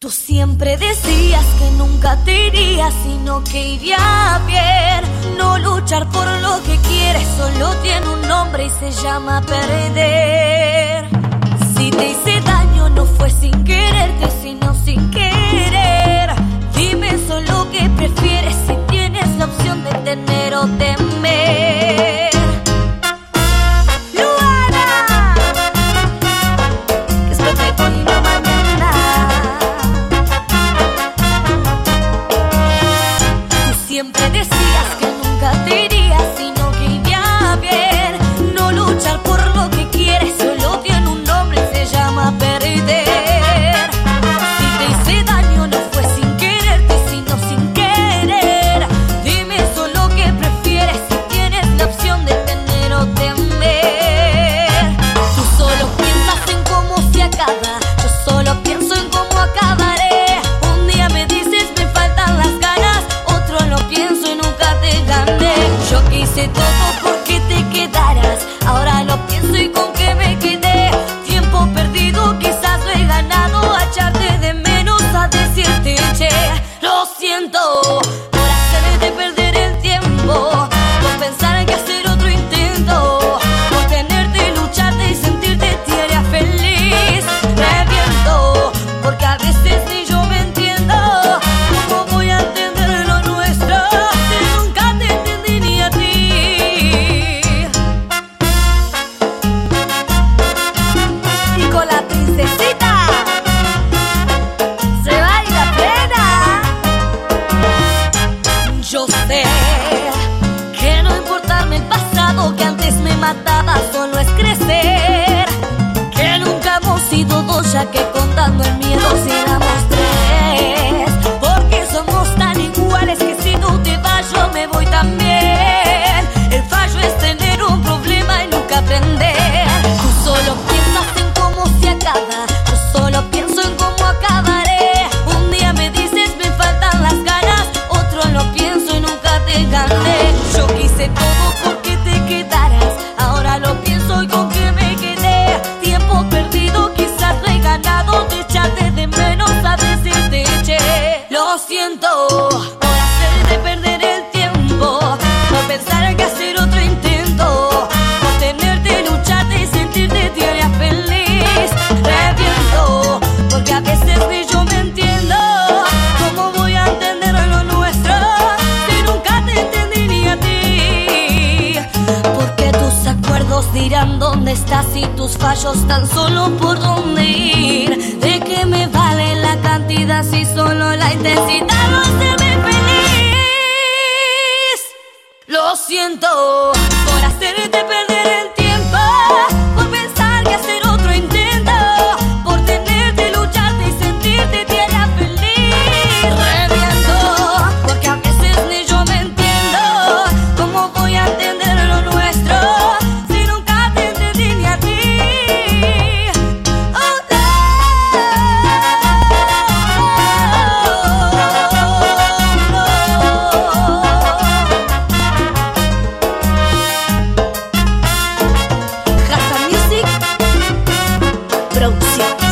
Tú siempre decías que nunca te irías, sino que iría bien. No luchar por lo que quieres, solo tiene un nombre y se llama perder. Si te hice daño, no fue sin quererte, sino sin querer. Dime solo que prefieres si tienes la opción de tener o temer. c'est Se baila peda. Yo sé que no importarme el pasado, que antes me mataba, solo es crecer, que nunca hemos sido dos, ya que contas no importa. dónde estás y tus fallos tan solo por dónde ir. ¿De qué me vale la cantidad si solo la intensidad no se ve feliz? Lo siento. Ambrosio